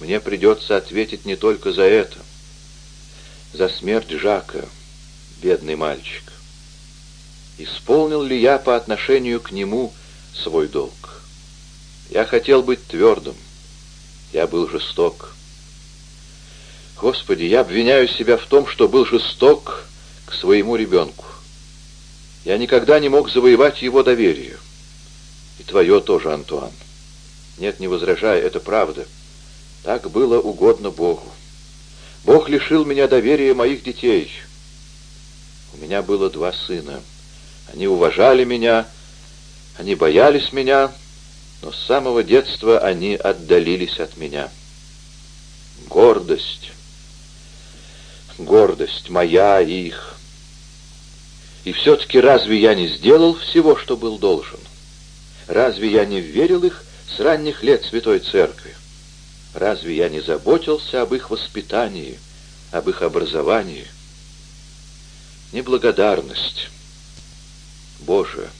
Мне придется ответить не только за это, за смерть Жака, бедный мальчик. Исполнил ли я по отношению к нему свой долг? Я хотел быть твердым. Я был жесток. Господи, я обвиняю себя в том, что был жесток к своему ребенку. Я никогда не мог завоевать его доверие. И твое тоже, Антуан. Нет, не возражай, это правда. Так было угодно Богу. Бог лишил меня доверия моих детей. У меня было два сына. Они уважали меня, они боялись меня, но с самого детства они отдалились от меня. Гордость, гордость моя и их. И все-таки разве я не сделал всего, что был должен? Разве я не верил их с ранних лет Святой Церкви? Разве я не заботился об их воспитании, об их образовании? Неблагодарность. Боже,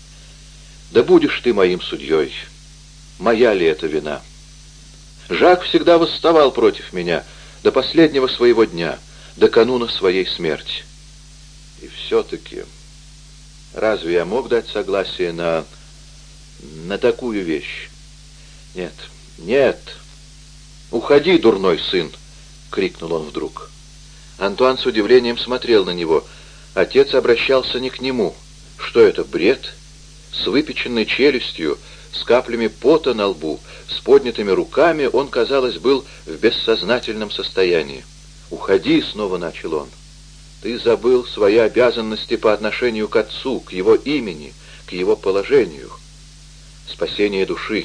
да будешь ты моим судьей. Моя ли это вина? Жак всегда восставал против меня до последнего своего дня, до кануна своей смерти. И все-таки... Разве я мог дать согласие на... на такую вещь? Нет, нет. Уходи, дурной сын! — крикнул он вдруг. Антуан с удивлением смотрел на него. Отец обращался не к нему. Что это, бред? С выпеченной челюстью, с каплями пота на лбу, с поднятыми руками он, казалось, был в бессознательном состоянии. «Уходи!» — снова начал он. Ты забыл свои обязанности по отношению к отцу, к его имени, к его положению. Спасение души,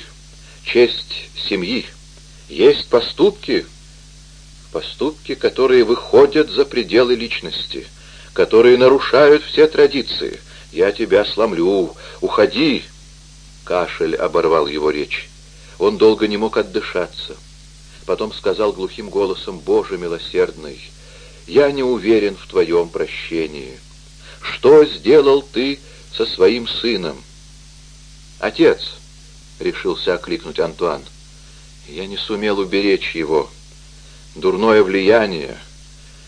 честь семьи. Есть поступки, поступки, которые выходят за пределы личности, которые нарушают все традиции. Я тебя сломлю, уходи. Кашель оборвал его речь. Он долго не мог отдышаться. Потом сказал глухим голосом, «Боже милосердный, я не уверен в твоем прощении. Что сделал ты со своим сыном? Отец, — решился окликнуть Антуан, — я не сумел уберечь его. Дурное влияние,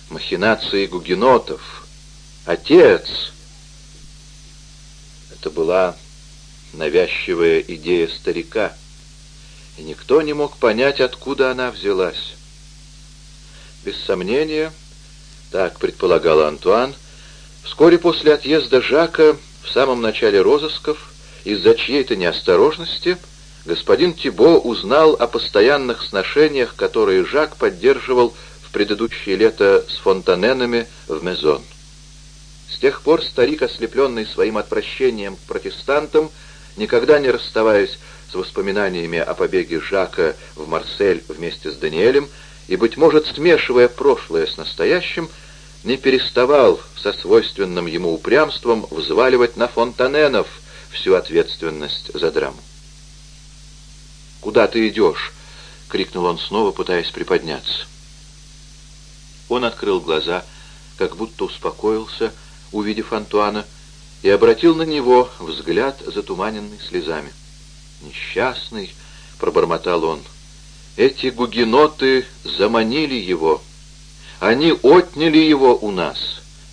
махинации гугенотов. Отец! Это была навязчивая идея старика, и никто не мог понять, откуда она взялась. Без сомнения, так предполагал Антуан. Вскоре после отъезда Жака, в самом начале розысков, из-за чьей-то неосторожности, господин Тибо узнал о постоянных сношениях, которые Жак поддерживал в предыдущее лето с фонтаненами в Мезон. С тех пор старик, ослепленный своим отвращением к протестантам, никогда не расставаясь с воспоминаниями о побеге Жака в Марсель вместе с Даниэлем, и, быть может, смешивая прошлое с настоящим, не переставал со свойственным ему упрямством взваливать на фонтаненов всю ответственность за драму. «Куда ты идешь?» — крикнул он снова, пытаясь приподняться. Он открыл глаза, как будто успокоился, увидев Антуана, и обратил на него взгляд, затуманенный слезами. «Несчастный!» — пробормотал он. «Эти гугеноты заманили его!» Они отняли его у нас.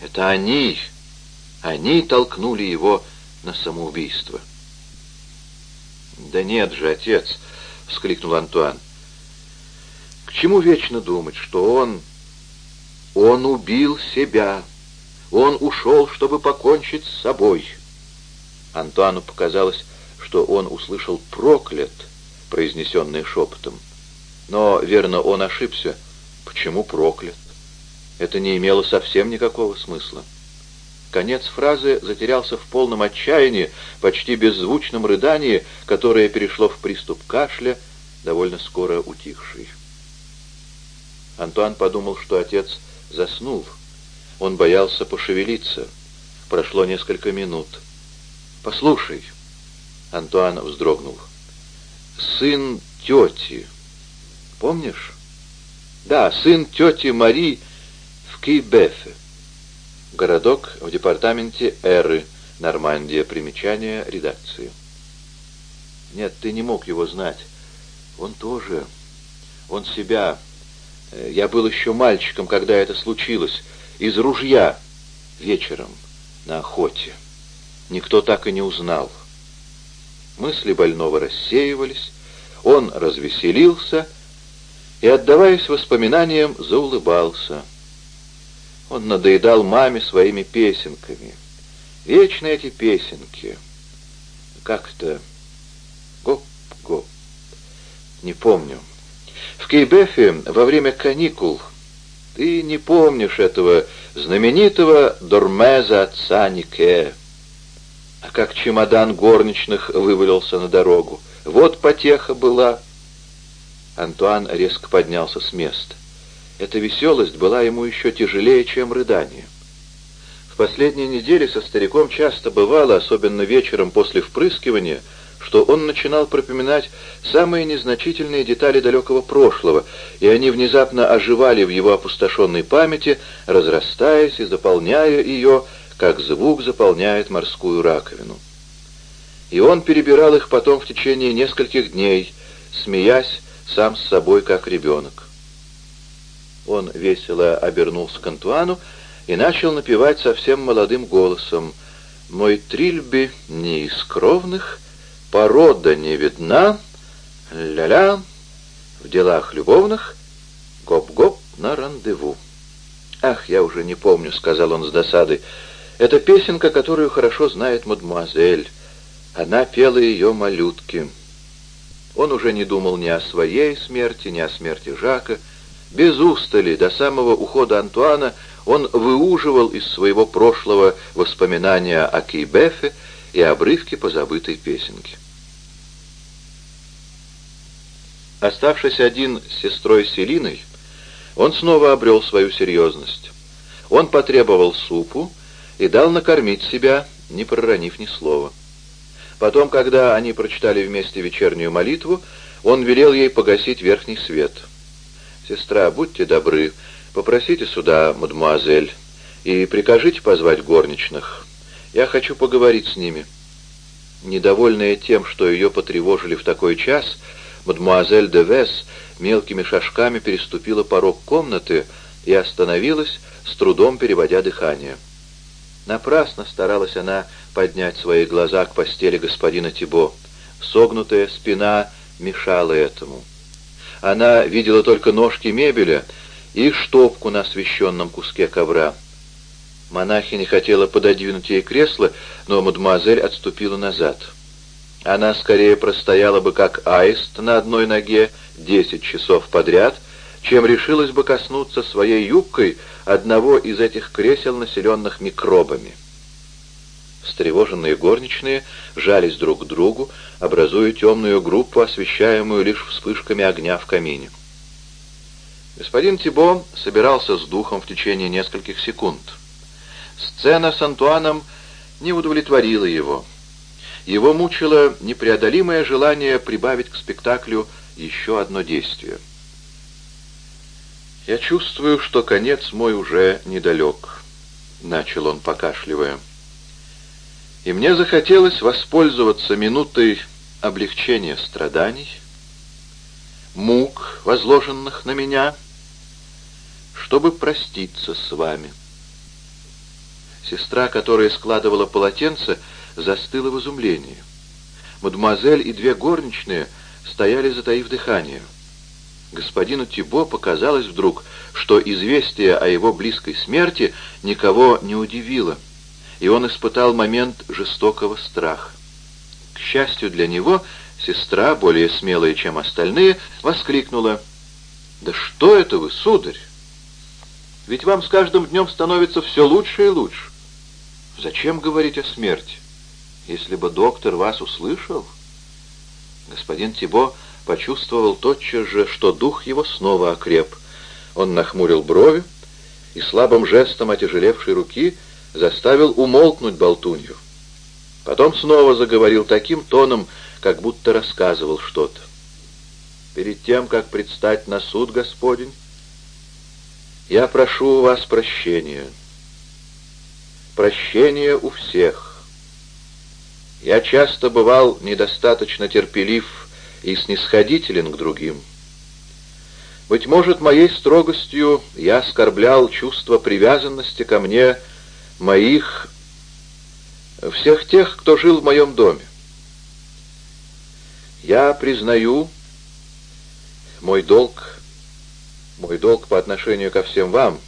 Это они, они толкнули его на самоубийство. «Да нет же, отец!» — вскликнул Антуан. «К чему вечно думать, что он... он убил себя? Он ушел, чтобы покончить с собой!» Антуану показалось, что он услышал «проклят», произнесенный шепотом. Но, верно, он ошибся. Почему проклят? Это не имело совсем никакого смысла. Конец фразы затерялся в полном отчаянии, почти беззвучном рыдании, которое перешло в приступ кашля, довольно скоро утихший. Антуан подумал, что отец заснул. Он боялся пошевелиться. Прошло несколько минут. «Послушай», — Антуан вздрогнул, — «сын тети, помнишь?» «Да, сын тети Мари Кибефе. Городок в департаменте Эры, Нормандия. Примечание редакции. Нет, ты не мог его знать. Он тоже. Он себя... Э, я был еще мальчиком, когда это случилось. Из ружья вечером на охоте. Никто так и не узнал. Мысли больного рассеивались, он развеселился и, отдаваясь воспоминаниям, заулыбался. Он надоедал маме своими песенками. Вечно эти песенки. Как-то... Гоп-гоп. Не помню. В Кейбефе во время каникул ты не помнишь этого знаменитого Дормеза отца Нике. А как чемодан горничных вывалился на дорогу. Вот потеха была. Антуан резко поднялся с места. Эта веселость была ему еще тяжелее, чем рыдание. В последние недели со стариком часто бывало, особенно вечером после впрыскивания, что он начинал пропоминать самые незначительные детали далекого прошлого, и они внезапно оживали в его опустошенной памяти, разрастаясь и заполняя ее, как звук заполняет морскую раковину. И он перебирал их потом в течение нескольких дней, смеясь сам с собой, как ребенок. Он весело обернулся к Антуану и начал напевать совсем молодым голосом «Мой трильби не из кровных, порода не видна, ля-ля, в делах любовных, гоп-гоп на рандеву». «Ах, я уже не помню», — сказал он с досадой, — «это песенка, которую хорошо знает мадемуазель. Она пела ее малютки». Он уже не думал ни о своей смерти, ни о смерти Жака, без устали, до самого ухода Антуана, он выуживал из своего прошлого воспоминания о Кейбефе и обрывки позабытой песенки. Оставшись один с сестрой Селиной, он снова обрел свою серьезность. Он потребовал супу и дал накормить себя, не проронив ни слова. Потом, когда они прочитали вместе вечернюю молитву, он велел ей погасить верхний свет — «Сестра, будьте добры, попросите сюда мадемуазель и прикажите позвать горничных. Я хочу поговорить с ними». Недовольная тем, что ее потревожили в такой час, мадемуазель де Вес мелкими шажками переступила порог комнаты и остановилась, с трудом переводя дыхание. Напрасно старалась она поднять свои глаза к постели господина Тибо. Согнутая спина мешала этому. Она видела только ножки мебели и штопку на освещенном куске ковра. Монахиня хотела пододвинуть ей кресло, но мадемуазель отступила назад. Она скорее простояла бы как аист на одной ноге десять часов подряд, чем решилась бы коснуться своей юбкой одного из этих кресел, населенных микробами. Встревоженные горничные жались друг к другу, образуя темную группу, освещаемую лишь вспышками огня в камине. Господин Тибо собирался с духом в течение нескольких секунд. Сцена с Антуаном не удовлетворила его. Его мучило непреодолимое желание прибавить к спектаклю еще одно действие. «Я чувствую, что конец мой уже недалек», — начал он, покашливая и мне захотелось воспользоваться минутой облегчения страданий, мук, возложенных на меня, чтобы проститься с вами. Сестра, которая складывала полотенце, застыла в изумлении. Мадемуазель и две горничные стояли, затаив дыхание. Господину Тибо показалось вдруг, что известие о его близкой смерти никого не удивило — и он испытал момент жестокого страха. К счастью для него, сестра, более смелая, чем остальные, воскликнула. «Да что это вы, сударь? Ведь вам с каждым днем становится все лучше и лучше. Зачем говорить о смерти? Если бы доктор вас услышал...» Господин Тибо почувствовал тотчас же, что дух его снова окреп. Он нахмурил брови и слабым жестом отяжелевшей руки — заставил умолкнуть болтунью. Потом снова заговорил таким тоном, как будто рассказывал что-то. «Перед тем, как предстать на суд Господень, я прошу у вас прощения. Прощения у всех. Я часто бывал недостаточно терпелив и снисходителен к другим. Быть может, моей строгостью я оскорблял чувство привязанности ко мне моих... всех тех, кто жил в моем доме. Я признаю мой долг, мой долг по отношению ко всем вам,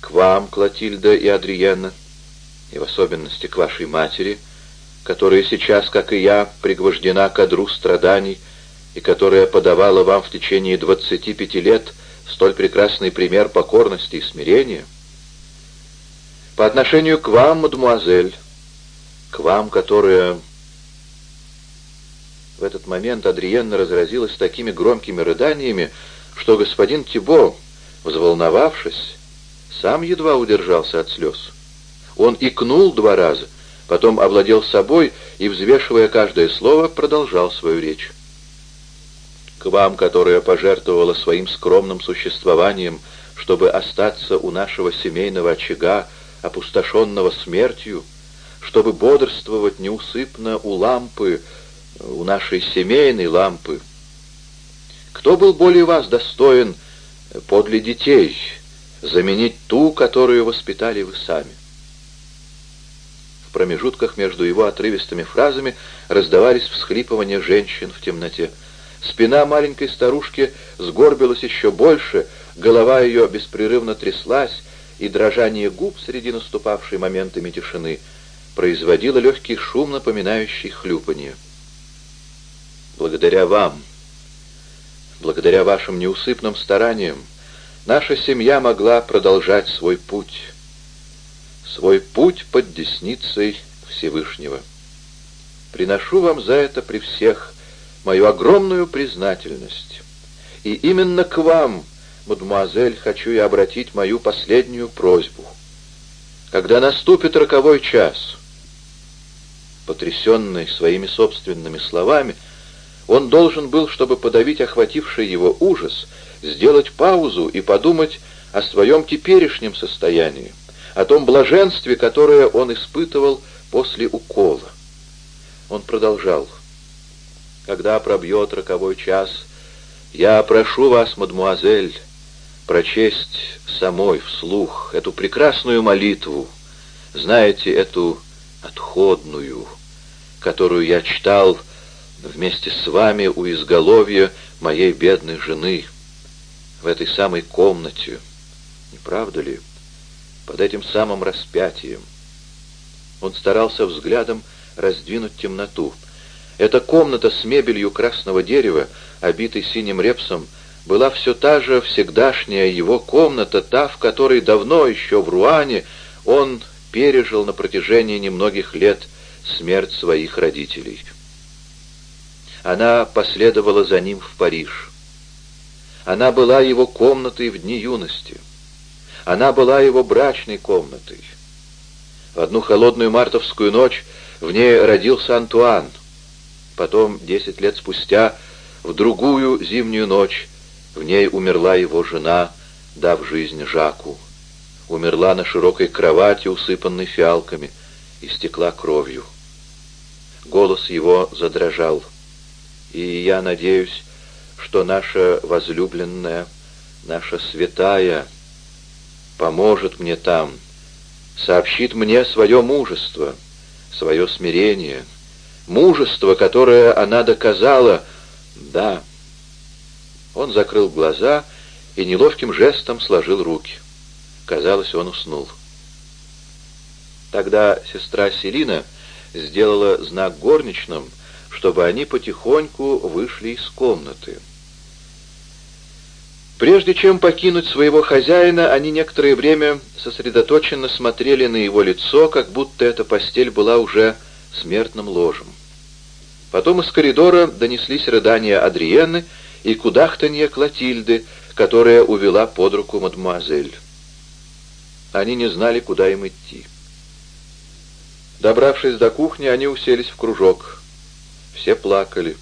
к вам, Клотильда и Адриена, и в особенности к вашей матери, которая сейчас, как и я, пригвождена к одру страданий, и которая подавала вам в течение 25 лет столь прекрасный пример покорности и смирения, по отношению к вам, мадемуазель, к вам, которая... В этот момент Адриенна разразилась такими громкими рыданиями, что господин Тибо, взволновавшись, сам едва удержался от слез. Он икнул два раза, потом овладел собой и, взвешивая каждое слово, продолжал свою речь. «К вам, которая пожертвовала своим скромным существованием, чтобы остаться у нашего семейного очага, опустошенного смертью, чтобы бодрствовать неусыпно у лампы, у нашей семейной лампы. Кто был более вас достоин подле детей заменить ту, которую воспитали вы сами?» промежутках между его отрывистыми фразами раздавались всхлипывания женщин в темноте. Спина маленькой старушки сгорбилась еще больше, голова ее беспрерывно тряслась, и дрожание губ среди наступавшей моментами тишины производило легкий шум, напоминающий хлюпанье. «Благодаря вам, благодаря вашим неусыпным стараниям, наша семья могла продолжать свой путь» свой путь под десницей Всевышнего. Приношу вам за это при всех мою огромную признательность. И именно к вам, мадемуазель, хочу я обратить мою последнюю просьбу. Когда наступит роковой час, потрясенный своими собственными словами, он должен был, чтобы подавить охвативший его ужас, сделать паузу и подумать о своем теперешнем состоянии о том блаженстве, которое он испытывал после укола. Он продолжал. «Когда пробьет роковой час, я прошу вас, мадмуазель, прочесть самой вслух эту прекрасную молитву, знаете, эту отходную, которую я читал вместе с вами у изголовья моей бедной жены, в этой самой комнате. Не правда ли?» под этим самым распятием. Он старался взглядом раздвинуть темноту. Эта комната с мебелью красного дерева, обитой синим репсом, была все та же всегдашняя его комната, та, в которой давно еще в Руане он пережил на протяжении немногих лет смерть своих родителей. Она последовала за ним в Париж. Она была его комнатой в дни юности. Она была его брачной комнатой. В одну холодную мартовскую ночь в ней родился Антуан. Потом, десять лет спустя, в другую зимнюю ночь в ней умерла его жена, дав жизнь Жаку. Умерла на широкой кровати, усыпанной фиалками, и стекла кровью. Голос его задрожал. И я надеюсь, что наша возлюбленная, наша святая, поможет мне там, сообщит мне свое мужество, свое смирение, мужество, которое она доказала, да. Он закрыл глаза и неловким жестом сложил руки. Казалось, он уснул. Тогда сестра Селина сделала знак горничным, чтобы они потихоньку вышли из комнаты. Прежде чем покинуть своего хозяина, они некоторое время сосредоточенно смотрели на его лицо, как будто эта постель была уже смертным ложем. Потом из коридора донеслись рыдания Адриены и кудахтанье Клотильды, которая увела под руку мадемуазель. Они не знали, куда им идти. Добравшись до кухни, они уселись в кружок. Все плакали.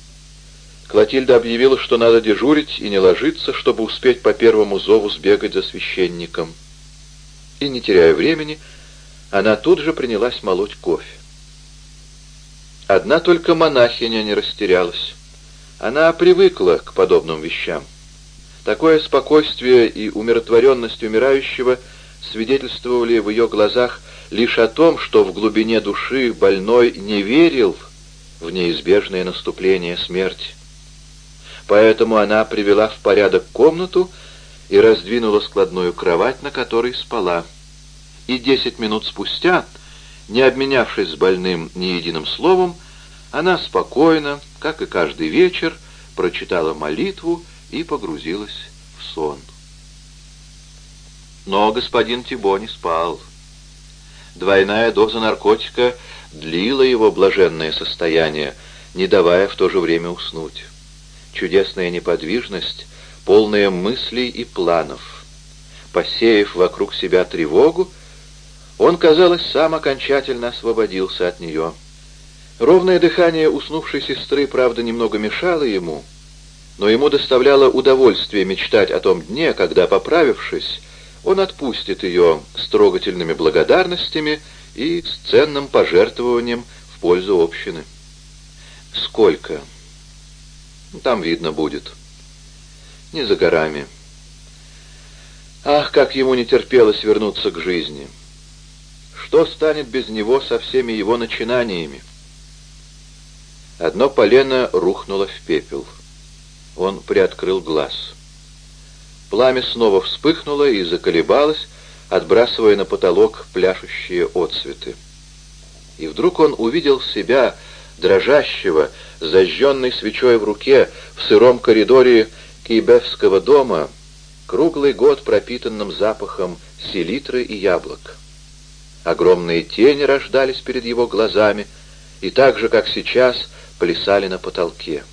Клотильда объявила, что надо дежурить и не ложиться, чтобы успеть по первому зову сбегать за священником. И, не теряя времени, она тут же принялась молоть кофе. Одна только монахиня не растерялась. Она привыкла к подобным вещам. Такое спокойствие и умиротворенность умирающего свидетельствовали в ее глазах лишь о том, что в глубине души больной не верил в неизбежное наступление смерти. Поэтому она привела в порядок комнату и раздвинула складную кровать, на которой спала. И десять минут спустя, не обменявшись с больным ни единым словом, она спокойно, как и каждый вечер, прочитала молитву и погрузилась в сон. Но господин Тибо не спал. Двойная доза наркотика длила его блаженное состояние, не давая в то же время уснуть. Чудесная неподвижность, полная мыслей и планов. Посеяв вокруг себя тревогу, он, казалось, сам окончательно освободился от нее. Ровное дыхание уснувшей сестры, правда, немного мешало ему, но ему доставляло удовольствие мечтать о том дне, когда, поправившись, он отпустит ее с трогательными благодарностями и с ценным пожертвованием в пользу общины. Сколько? Там видно будет. Не за горами. Ах, как ему не терпелось вернуться к жизни! Что станет без него со всеми его начинаниями? Одно полено рухнуло в пепел. Он приоткрыл глаз. Пламя снова вспыхнуло и заколебалось, отбрасывая на потолок пляшущие отцветы. И вдруг он увидел себя, дрожащего, зажженной свечой в руке, в сыром коридоре Киебевского дома, круглый год пропитанным запахом селитры и яблок. Огромные тени рождались перед его глазами и так же, как сейчас, плясали на потолке.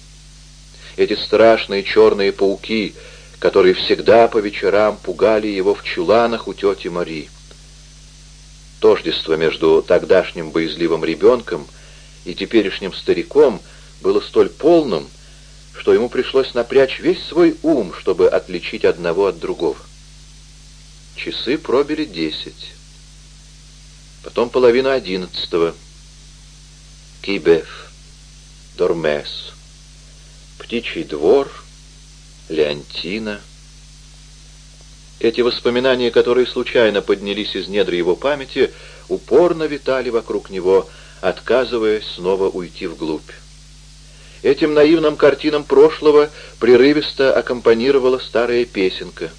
Эти страшные черные пауки, которые всегда по вечерам пугали его в чуланах у тети Мари. Тождество между тогдашним боязливым ребенком и теперешним стариком было столь полным, что ему пришлось напрячь весь свой ум, чтобы отличить одного от другого. Часы пробили десять. Потом половина одиннадцатого. Кибев, Дормес, Птичий двор, Леонтина. Эти воспоминания, которые случайно поднялись из недр его памяти, упорно витали вокруг него, отказываясь снова уйти вглубь. Этим наивным картинам прошлого прерывисто аккомпанировала старая песенка.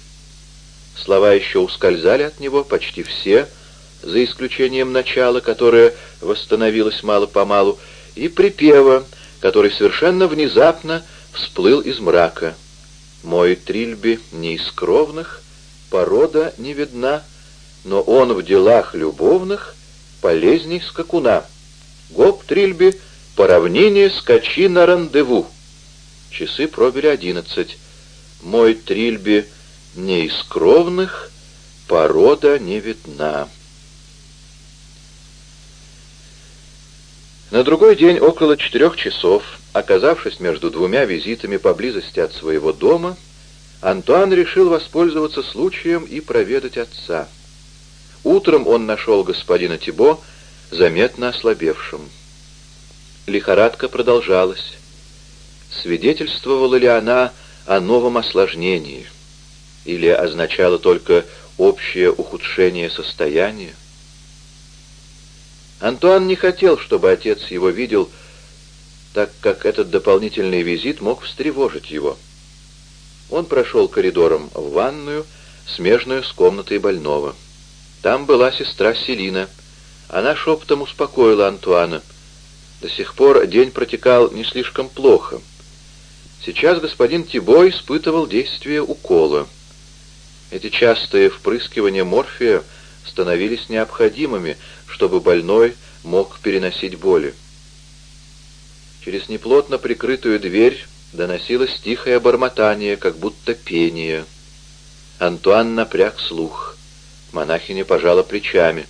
Слова еще ускользали от него, почти все — за исключением начала, которое восстановилось мало-помалу, и припева, который совершенно внезапно всплыл из мрака. «Мой трильби не из кровных, порода не видна, но он в делах любовных полезней скакуна. Гоп трильби, по равнине скачи на рандеву». Часы пробили одиннадцать. «Мой трильби не из кровных, порода не видна». На другой день, около четырех часов, оказавшись между двумя визитами поблизости от своего дома, Антуан решил воспользоваться случаем и проведать отца. Утром он нашел господина Тибо заметно ослабевшим. Лихорадка продолжалась. Свидетельствовала ли она о новом осложнении? Или означала только общее ухудшение состояния? Антуан не хотел, чтобы отец его видел, так как этот дополнительный визит мог встревожить его. Он прошел коридором в ванную, смежную с комнатой больного. Там была сестра Селина. Она шепотом успокоила Антуана. До сих пор день протекал не слишком плохо. Сейчас господин Тибо испытывал действие укола. Эти частые впрыскивания морфия становились необходимыми, чтобы больной мог переносить боли. Через неплотно прикрытую дверь доносилось тихое бормотание, как будто пение. Антуан напряг слух. Монахиня пожала плечами.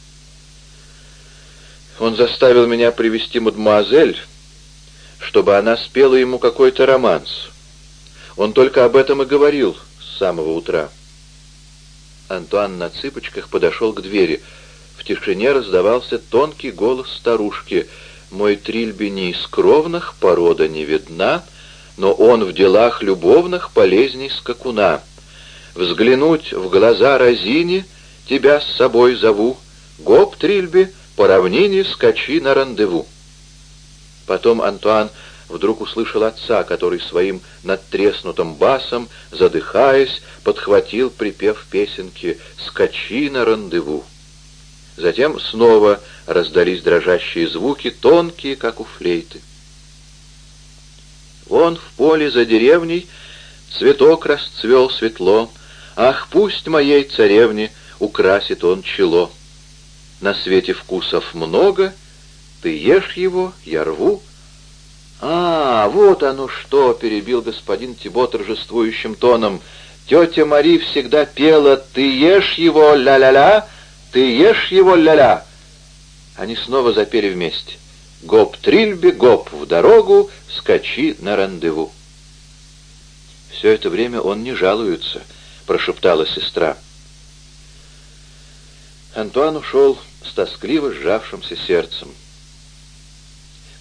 Он заставил меня привести мадемуазель, чтобы она спела ему какой-то романс. Он только об этом и говорил с самого утра. Антуан на цыпочках подошел к двери — в тишине раздавался тонкий голос старушки. «Мой Трильби не из кровных, порода не видна, но он в делах любовных полезней скакуна. взглянуть в глаза Розине, тебя с собой зову, гоп, Трильби, по равнине скачи на рандеву. Потом Антуан вдруг услышал отца, который своим надтреснутым басом, задыхаясь, подхватил припев песенки «Скачи на рандеву». Затем снова раздались дрожащие звуки, тонкие, как у флейты. Вон в поле за деревней цветок расцвел светло, Ах, пусть моей царевне украсит он чело. На свете вкусов много, ты ешь его, я рву. А, вот оно что, перебил господин Тибо торжествующим тоном. Тетя Мари всегда пела «Ты ешь его, ля-ля-ля, ты ешь его, ля-ля». Они снова запели вместе. Гоп трильби, гоп в дорогу, скачи на рандеву. Все это время он не жалуется, прошептала сестра. Антуан ушел с тоскливо сжавшимся сердцем.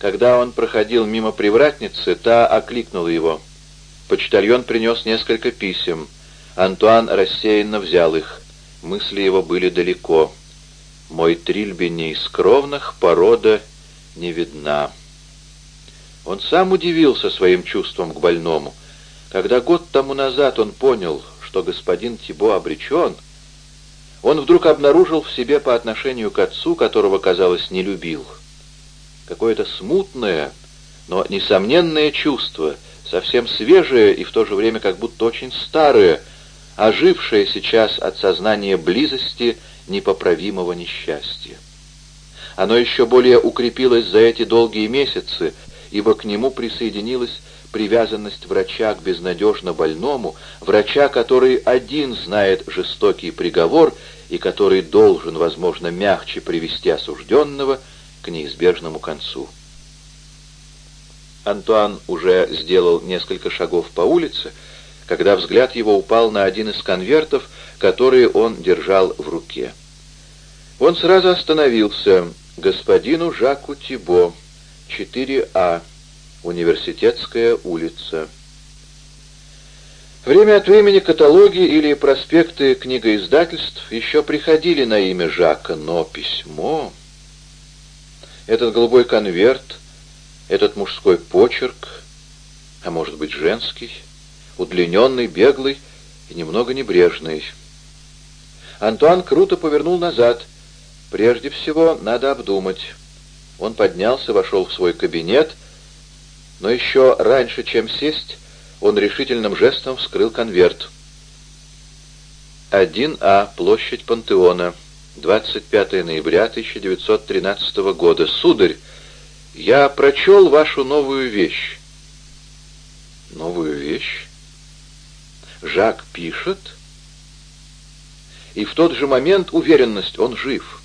Когда он проходил мимо привратницы, та окликнула его. Почтальон принес несколько писем. Антуан рассеянно взял их. Мысли его были далеко. «Мой трильби не из кровных, порода не видна. Он сам удивился своим чувством к больному. Когда год тому назад он понял, что господин Тибо обречен, он вдруг обнаружил в себе по отношению к отцу, которого, казалось, не любил, какое-то смутное, но несомненное чувство, совсем свежее и в то же время как будто очень старое, ожившее сейчас от сознания близости непоправимого несчастья. Оно еще более укрепилось за эти долгие месяцы, ибо к нему присоединилась привязанность врача к безнадежно больному, врача, который один знает жестокий приговор и который должен, возможно, мягче привести осужденного к неизбежному концу. Антуан уже сделал несколько шагов по улице, когда взгляд его упал на один из конвертов, которые он держал в руке. Он сразу остановился, господину Жаку Тибо, 4А, Университетская улица. Время от времени каталоги или проспекты книгоиздательств еще приходили на имя Жака, но письмо... Этот голубой конверт, этот мужской почерк, а может быть женский, удлиненный, беглый и немного небрежный. Антуан круто повернул назад — Прежде всего, надо обдумать. Он поднялся, вошел в свой кабинет, но еще раньше, чем сесть, он решительным жестом вскрыл конверт. 1А, площадь Пантеона, 25 ноября 1913 года. Сударь, я прочел вашу новую вещь. Новую вещь? Жак пишет? И в тот же момент уверенность, он жив.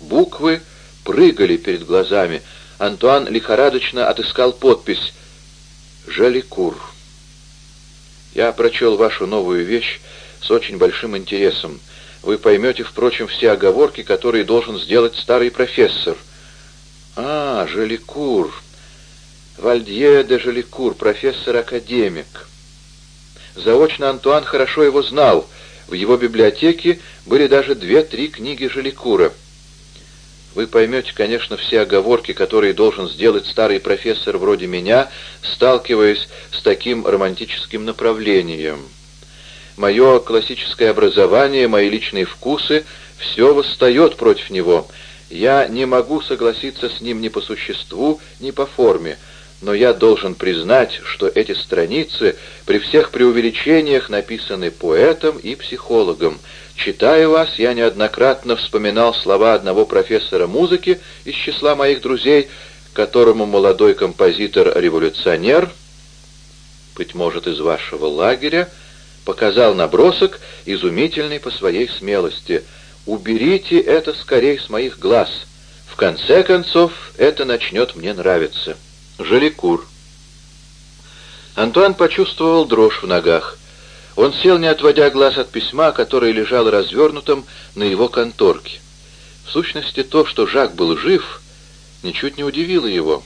Буквы прыгали перед глазами. Антуан лихорадочно отыскал подпись «Жаликур». «Я прочел вашу новую вещь с очень большим интересом. Вы поймете, впрочем, все оговорки, которые должен сделать старый профессор». «А, Жаликур. Вальдье де Жаликур, профессор-академик». Заочно Антуан хорошо его знал. В его библиотеке были даже две-три книги Жаликура. Вы поймете, конечно, все оговорки, которые должен сделать старый профессор вроде меня, сталкиваясь с таким романтическим направлением. Мое классическое образование, мои личные вкусы — все восстает против него. Я не могу согласиться с ним ни по существу, ни по форме, но я должен признать, что эти страницы при всех преувеличениях написаны поэтом и психологом, Читая вас, я неоднократно вспоминал слова одного профессора музыки из числа моих друзей, которому молодой композитор-революционер, быть может, из вашего лагеря, показал набросок, изумительный по своей смелости. «Уберите это скорей с моих глаз. В конце концов, это начнет мне нравиться». Жаликур. Антуан почувствовал дрожь в ногах. Он сел, не отводя глаз от письма, которое лежало развернутым на его конторке. В сущности, то, что Жак был жив, ничуть не удивило его.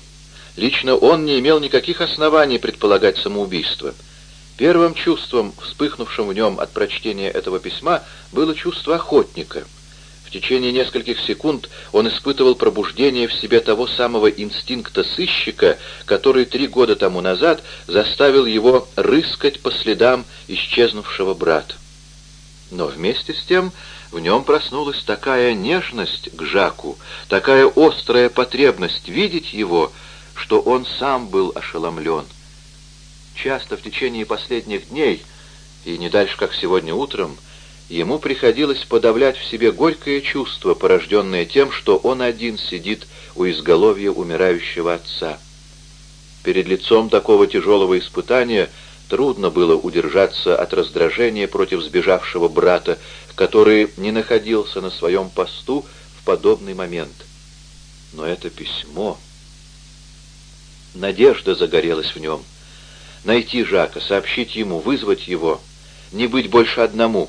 Лично он не имел никаких оснований предполагать самоубийство. Первым чувством, вспыхнувшим в нем от прочтения этого письма, было чувство охотника. В течение нескольких секунд он испытывал пробуждение в себе того самого инстинкта сыщика, который три года тому назад заставил его рыскать по следам исчезнувшего брата. Но вместе с тем в нем проснулась такая нежность к Жаку, такая острая потребность видеть его, что он сам был ошеломлен. Часто в течение последних дней, и не дальше, как сегодня утром, ему приходилось подавлять в себе горькое чувство, порожденное тем, что он один сидит у изголовья умирающего отца. Перед лицом такого тяжелого испытания трудно было удержаться от раздражения против сбежавшего брата, который не находился на своем посту в подобный момент. Но это письмо... Надежда загорелась в нем — найти Жака, сообщить ему, вызвать его, не быть больше одному.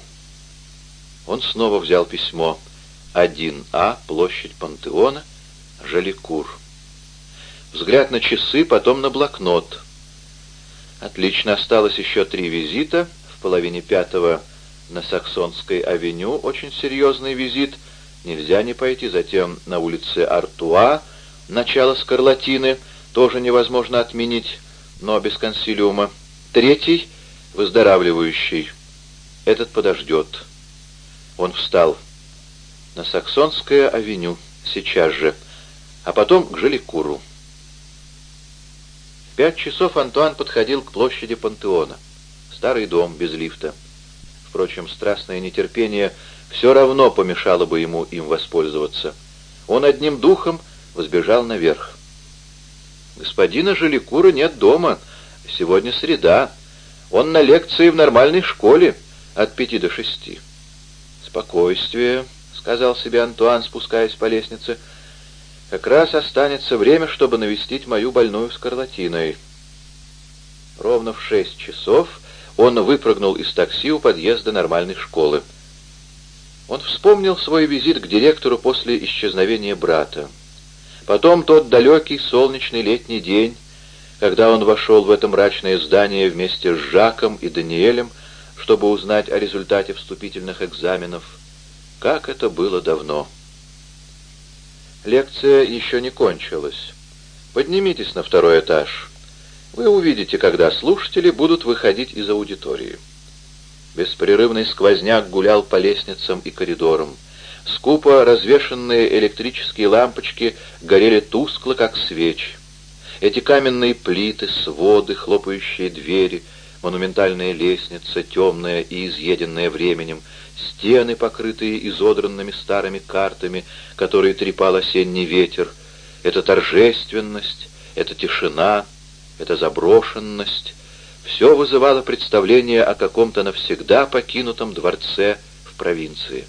Он снова взял письмо 1А, площадь Пантеона, Жаликур. Взгляд на часы, потом на блокнот. Отлично, осталось еще три визита. В половине пятого на Саксонской авеню очень серьезный визит. Нельзя не пойти. Затем на улице Артуа, начало скарлатины, тоже невозможно отменить но без консилиума. Третий — выздоравливающий. Этот подождет. Он встал. На Саксонское авеню, сейчас же, а потом к Желикуру. В пять часов Антуан подходил к площади Пантеона. Старый дом, без лифта. Впрочем, страстное нетерпение все равно помешало бы ему им воспользоваться. Он одним духом взбежал наверх. Господина Желикура нет дома. Сегодня среда. Он на лекции в нормальной школе от пяти до шести. «Спокойствие», — сказал себе Антуан, спускаясь по лестнице. «Как раз останется время, чтобы навестить мою больную скарлатиной». Ровно в шесть часов он выпрыгнул из такси у подъезда нормальной школы. Он вспомнил свой визит к директору после исчезновения брата. Потом тот далекий солнечный летний день, когда он вошел в это мрачное здание вместе с Жаком и Даниэлем, чтобы узнать о результате вступительных экзаменов. Как это было давно. Лекция еще не кончилась. Поднимитесь на второй этаж. Вы увидите, когда слушатели будут выходить из аудитории. Беспрерывный сквозняк гулял по лестницам и коридорам. Скупо развешенные электрические лампочки горели тускло, как свечи. Эти каменные плиты, своды, хлопающие двери, монументальная лестница, темная и изъеденная временем, стены, покрытые изодранными старыми картами, которые трепал осенний ветер, эта торжественность, эта тишина, эта заброшенность — все вызывало представление о каком-то навсегда покинутом дворце в провинции.